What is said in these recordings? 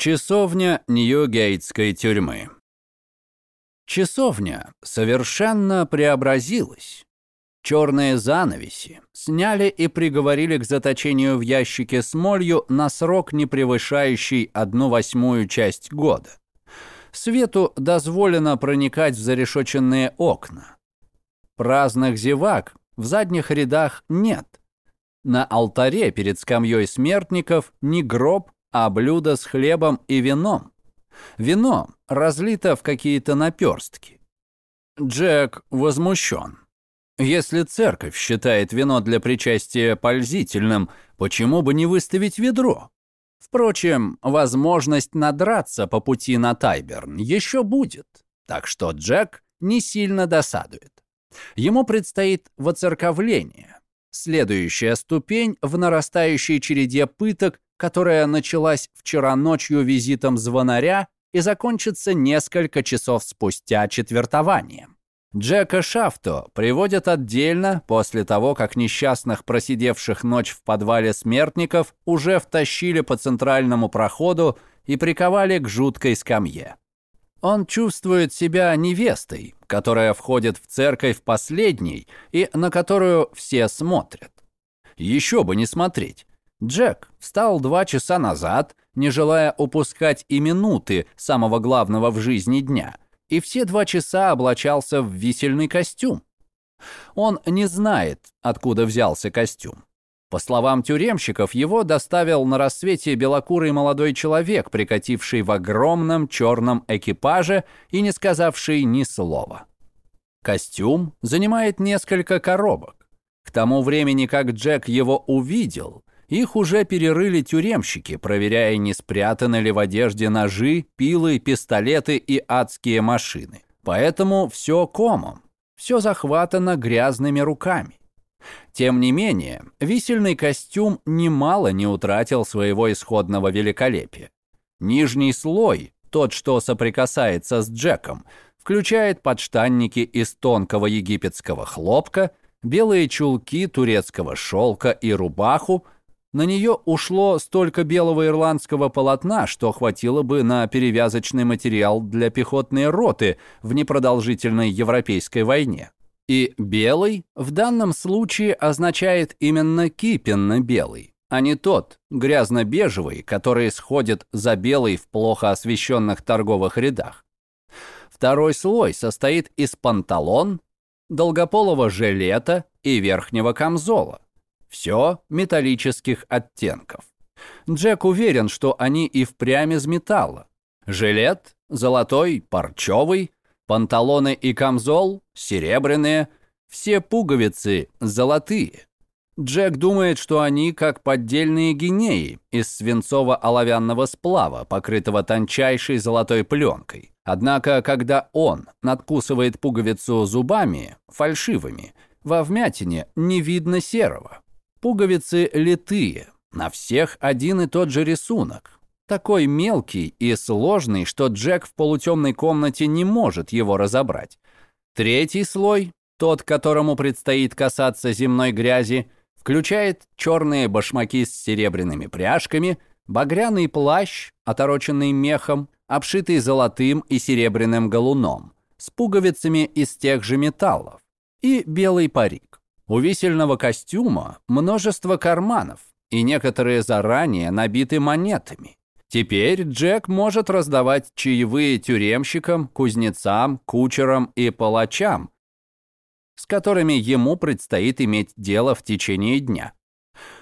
Часовня Ньюгейтской тюрьмы. Часовня совершенно преобразилась. Черные занавеси сняли и приговорили к заточению в ящике с молью на срок, не превышающий одну восьмую часть года. Свету дозволено проникать в зарешоченные окна. Праздных зевак в задних рядах нет. На алтаре перед скамьей смертников ни гроб, а блюдо с хлебом и вином. Вино разлито в какие-то наперстки. Джек возмущен. Если церковь считает вино для причастия пользительным, почему бы не выставить ведро? Впрочем, возможность надраться по пути на Тайберн еще будет, так что Джек не сильно досадует. Ему предстоит воцерковление, следующая ступень в нарастающей череде пыток, которая началась вчера ночью визитом звонаря и закончится несколько часов спустя четвертованием. Джека Шафто приводят отдельно после того, как несчастных, просидевших ночь в подвале смертников, уже втащили по центральному проходу и приковали к жуткой скамье. Он чувствует себя невестой, которая входит в церковь последней и на которую все смотрят. Еще бы не смотреть. Джек встал два часа назад, не желая упускать и минуты самого главного в жизни дня, и все два часа облачался в висельный костюм. Он не знает, откуда взялся костюм. По словам тюремщиков, его доставил на рассвете белокурый молодой человек, прикативший в огромном черном экипаже и не сказавший ни слова. Костюм занимает несколько коробок. К тому времени, как Джек его увидел, их уже перерыли тюремщики, проверяя, не спрятаны ли в одежде ножи, пилы, пистолеты и адские машины. Поэтому все комом, все захватано грязными руками. Тем не менее, висельный костюм немало не утратил своего исходного великолепия. Нижний слой, тот, что соприкасается с Джеком, включает подштанники из тонкого египетского хлопка, белые чулки турецкого шелка и рубаху, на нее ушло столько белого ирландского полотна, что хватило бы на перевязочный материал для пехотной роты в непродолжительной европейской войне. И белый в данном случае означает именно кипенно-белый, а не тот грязно-бежевый, который сходит за белый в плохо освещенных торговых рядах. Второй слой состоит из панталон, долгополого жилета и верхнего камзола. Все металлических оттенков. Джек уверен, что они и впрямь из металла. Жилет золотой, парчевый, панталоны и камзол серебряные, все пуговицы золотые. Джек думает, что они как поддельные гинеи из свинцово-оловянного сплава, покрытого тончайшей золотой пленкой. Однако, когда он надкусывает пуговицу зубами, фальшивыми, во вмятине не видно серого. Пуговицы литые, на всех один и тот же рисунок. Такой мелкий и сложный, что Джек в полутемной комнате не может его разобрать. Третий слой, тот, которому предстоит касаться земной грязи, включает черные башмаки с серебряными пряжками, багряный плащ, отороченный мехом, обшитый золотым и серебряным галуном, с пуговицами из тех же металлов, и белый парик. У висельного костюма множество карманов, и некоторые заранее набиты монетами. Теперь Джек может раздавать чаевые тюремщикам, кузнецам, кучерам и палачам, с которыми ему предстоит иметь дело в течение дня.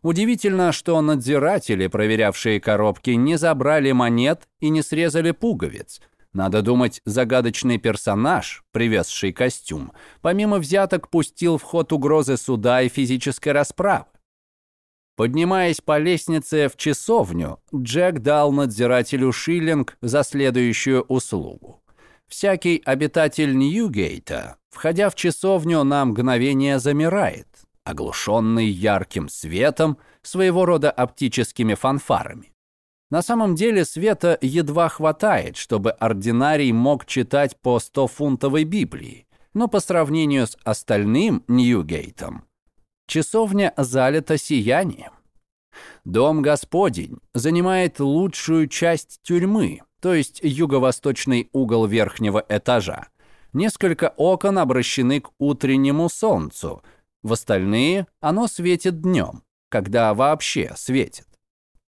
Удивительно, что надзиратели, проверявшие коробки, не забрали монет и не срезали пуговиц, надо думать, загадочный персонаж, привезший костюм, помимо взяток пустил в ход угрозы суда и физической расправы. Поднимаясь по лестнице в часовню, Джек дал надзирателю шиллинг за следующую услугу. Всякий обитатель Ньюгейта, входя в часовню, на мгновение замирает, оглушенный ярким светом, своего рода оптическими фанфарами. На самом деле света едва хватает, чтобы ординарий мог читать по 100-фунтовой Библии. Но по сравнению с остальным Ньюгейтом, часовня залита сиянием. Дом Господень занимает лучшую часть тюрьмы, то есть юго-восточный угол верхнего этажа. Несколько окон обращены к утреннему солнцу, в остальные оно светит днем, когда вообще светит.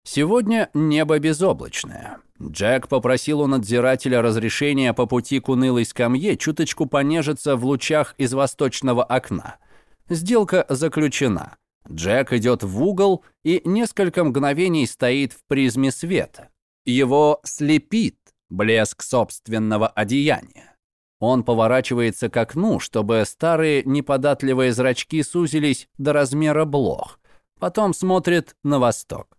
Сегодня небо безоблачное. Джек попросил у надзирателя разрешения по пути к унылой скамье чуточку понежиться в лучах из восточного окна. Сделка заключена. Джек идет в угол и несколько мгновений стоит в призме света. Его слепит блеск собственного одеяния. Он поворачивается к окну, чтобы старые неподатливые зрачки сузились до размера блох. Потом смотрит на восток.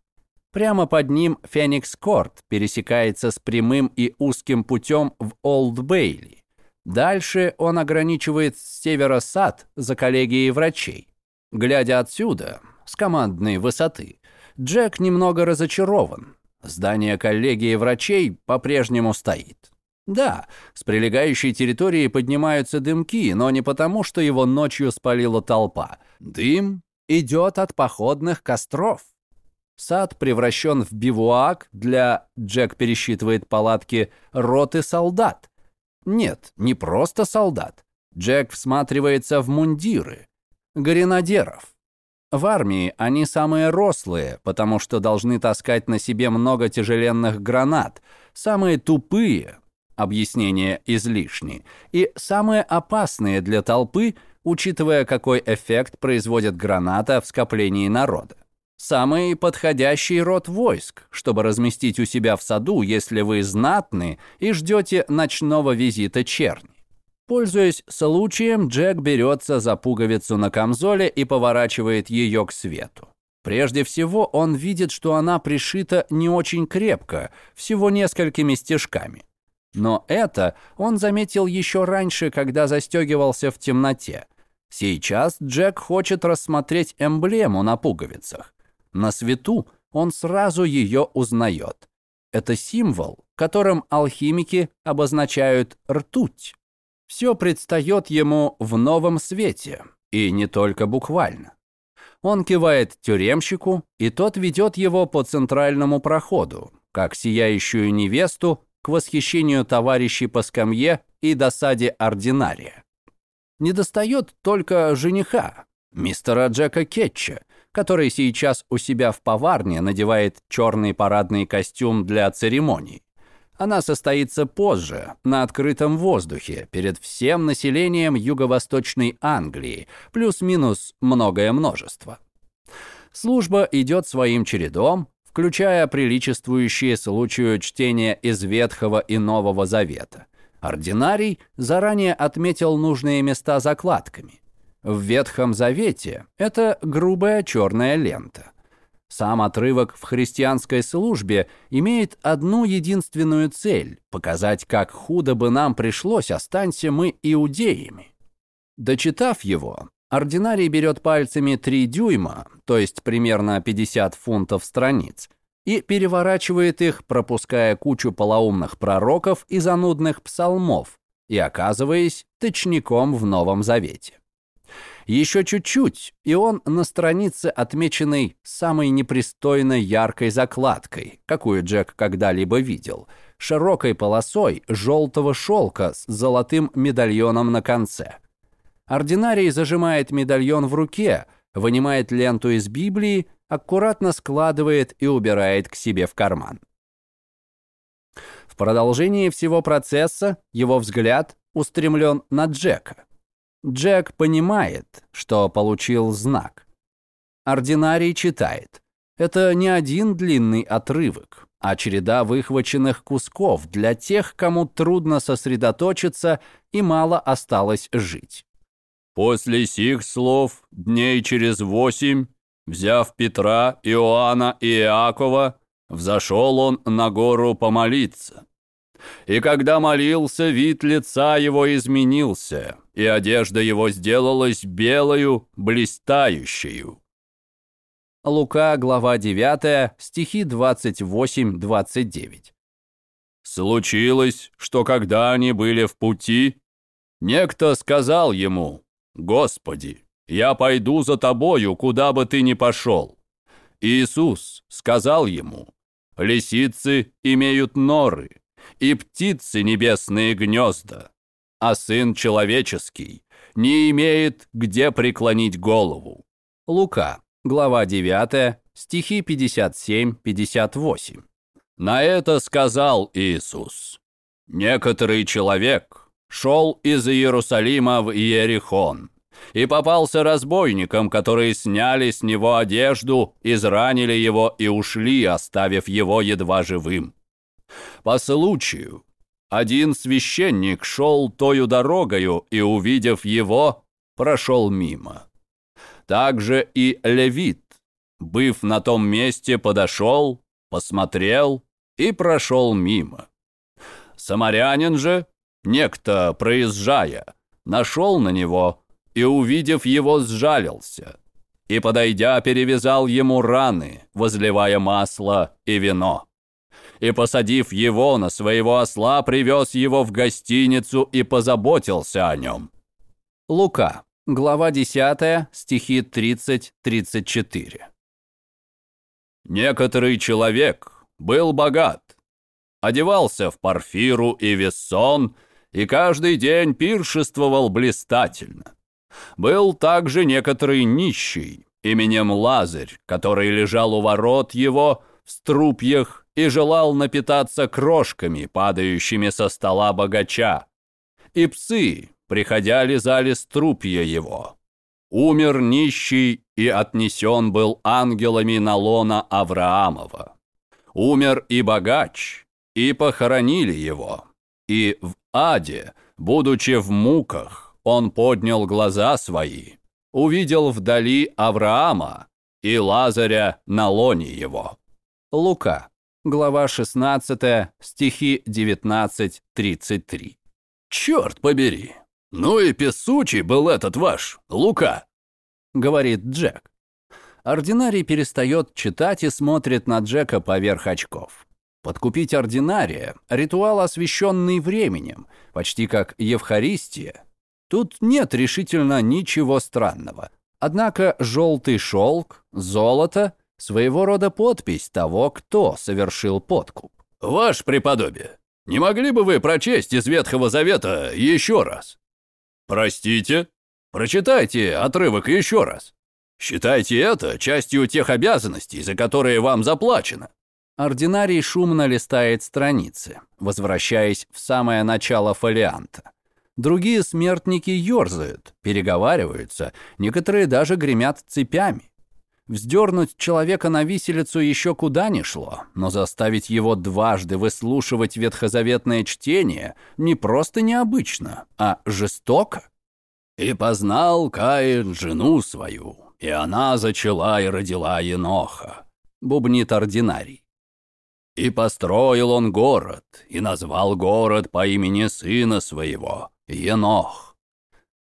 Прямо под ним Феникс-Корт пересекается с прямым и узким путем в Олд-Бейли. Дальше он ограничивает с севера сад за коллегией врачей. Глядя отсюда, с командной высоты, Джек немного разочарован. Здание коллегии врачей по-прежнему стоит. Да, с прилегающей территории поднимаются дымки, но не потому, что его ночью спалила толпа. Дым идет от походных костров. Сад превращен в бивуак для, Джек пересчитывает палатки, роты солдат. Нет, не просто солдат. Джек всматривается в мундиры. Гренадеров. В армии они самые рослые, потому что должны таскать на себе много тяжеленных гранат. Самые тупые, объяснение излишне, и самые опасные для толпы, учитывая, какой эффект производит граната в скоплении народа. Самый подходящий род войск, чтобы разместить у себя в саду, если вы знатны и ждете ночного визита черни. Пользуясь случаем, Джек берется за пуговицу на камзоле и поворачивает ее к свету. Прежде всего, он видит, что она пришита не очень крепко, всего несколькими стежками. Но это он заметил еще раньше, когда застегивался в темноте. Сейчас Джек хочет рассмотреть эмблему на пуговицах. На свету он сразу ее узнает. Это символ, которым алхимики обозначают ртуть. Все предстает ему в новом свете, и не только буквально. Он кивает тюремщику, и тот ведет его по центральному проходу, как сияющую невесту к восхищению товарищей по скамье и досаде ординария. Недостает только жениха, мистера Джека Кетча, который сейчас у себя в поварне надевает черный парадный костюм для церемоний. Она состоится позже, на открытом воздухе, перед всем населением юго-восточной Англии, плюс-минус многое множество. Служба идет своим чередом, включая приличествующие случаю чтения из Ветхого и Нового Завета. Ординарий заранее отметил нужные места закладками. В Ветхом Завете это грубая черная лента. Сам отрывок в христианской службе имеет одну единственную цель – показать, как худо бы нам пришлось, останься мы иудеями. Дочитав его, ординарий берет пальцами 3 дюйма, то есть примерно 50 фунтов страниц, и переворачивает их, пропуская кучу полоумных пророков и занудных псалмов, и оказываясь точником в Новом Завете. Еще чуть-чуть, и он на странице, отмеченной самой непристойно яркой закладкой, какую Джек когда-либо видел, широкой полосой желтого шелка с золотым медальоном на конце. Ординарий зажимает медальон в руке, вынимает ленту из Библии, аккуратно складывает и убирает к себе в карман. В продолжении всего процесса его взгляд устремлен на Джека. Джек понимает, что получил знак. Ординарий читает. Это не один длинный отрывок, а череда выхваченных кусков для тех, кому трудно сосредоточиться и мало осталось жить. «После сих слов, дней через восемь, взяв Петра, Иоанна и Иакова, взошел он на гору помолиться. И когда молился, вид лица его изменился, и одежда его сделалась белою, блистающую. Лука, глава 9, стихи 28-29. Случилось, что когда они были в пути, некто сказал ему, «Господи, я пойду за тобою, куда бы ты ни пошел». Иисус сказал ему, «Лисицы имеют норы, и птицы небесные гнезда, а Сын Человеческий не имеет где преклонить голову». Лука, глава 9, стихи 57-58. На это сказал Иисус, «Некоторый человек шел из Иерусалима в Иерихон, и попался разбойникам, которые сняли с него одежду, изранили его и ушли, оставив его едва живым. По случаю, один священник шел тою дорогою и, увидев его, прошел мимо. Также и левит, быв на том месте, подошел, посмотрел и прошел мимо. Самарянин же, некто, проезжая, нашел на него и, увидев его, сжалился, и, подойдя, перевязал ему раны, возливая масло и вино. И, посадив его на своего осла, привез его в гостиницу и позаботился о нем. Лука, глава 10, стихи 30-34. Некоторый человек был богат, одевался в парфиру и вессон, и каждый день пиршествовал блистательно. Был также некоторый нищий, именем Лазарь, который лежал у ворот его в струпьях и желал напитаться крошками, падающими со стола богача. И псы, приходя, лизали струпья его. Умер нищий и отнесен был ангелами на лона Авраамова. Умер и богач, и похоронили его. И в аде, будучи в муках, он поднял глаза свои, увидел вдали Авраама и Лазаря на лоне его. Лука, глава 16, стихи 19-33. «Черт побери! Ну и песучий был этот ваш, Лука!» — говорит Джек. Ординарий перестает читать и смотрит на Джека поверх очков. Подкупить ординария – ритуал, освященный временем, почти как Евхаристия, Тут нет решительно ничего странного. Однако желтый шелк, золото – своего рода подпись того, кто совершил подкуп. «Ваше преподобие, не могли бы вы прочесть из Ветхого Завета еще раз?» «Простите? Прочитайте отрывок еще раз. Считайте это частью тех обязанностей, за которые вам заплачено». Ординарий шумно листает страницы, возвращаясь в самое начало фолианта. Другие смертники ерзают, переговариваются, некоторые даже гремят цепями. Вздернуть человека на виселицу еще куда ни шло, но заставить его дважды выслушивать ветхозаветное чтение не просто необычно, а жестоко. «И познал Каин жену свою, и она зачала и родила Еноха», — бубнит ординарий. «И построил он город, и назвал город по имени сына своего, Енох.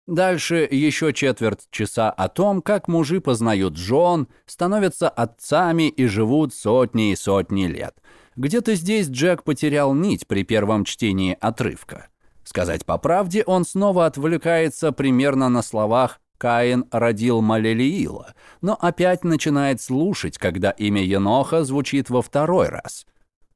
Дальше еще четверть часа о том, как мужи познают жен, становятся отцами и живут сотни и сотни лет. Где-то здесь Джек потерял нить при первом чтении отрывка. Сказать по правде, он снова отвлекается примерно на словах «Каин родил Малелиила», но опять начинает слушать, когда имя Еноха звучит во второй раз.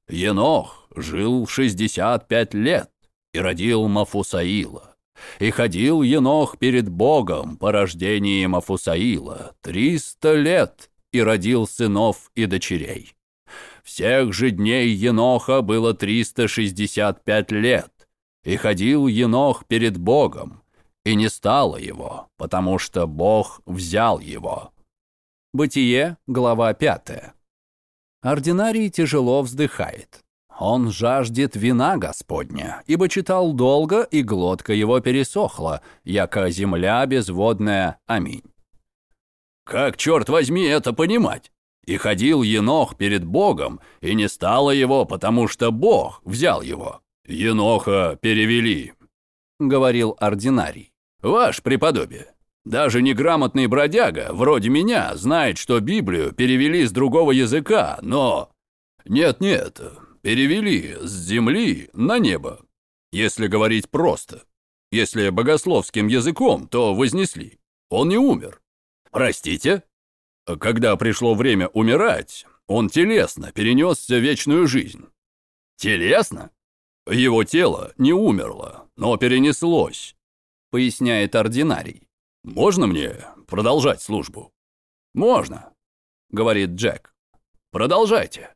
«Енох жил 65 лет и родил Мафусаила. И ходил Енох перед Богом по рождении Мафусаила триста лет и родил сынов и дочерей. Всех же дней Еноха было триста шестьдесят пять лет, и ходил Енох перед Богом, и не стало его, потому что Бог взял его. Бытие, глава пятая. Ординарий тяжело вздыхает. Он жаждет вина Господня, ибо читал долго, и глотка его пересохла, яко земля безводная. Аминь. Как, черт возьми, это понимать? И ходил Енох перед Богом, и не стало его, потому что Бог взял его. Еноха перевели, — говорил ординарий. Ваш преподобие, даже неграмотный бродяга, вроде меня, знает, что Библию перевели с другого языка, но... Нет-нет, перевели с земли на небо. Если говорить просто. Если богословским языком, то вознесли. Он не умер. Простите? когда пришло время умирать, он телесно перенесся в вечную жизнь. Телесно? Его тело не умерло, но перенеслось, поясняет ординарий. Можно мне продолжать службу? Можно, говорит Джек. Продолжайте.